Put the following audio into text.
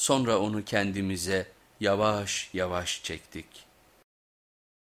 Sonra onu kendimize yavaş yavaş çektik.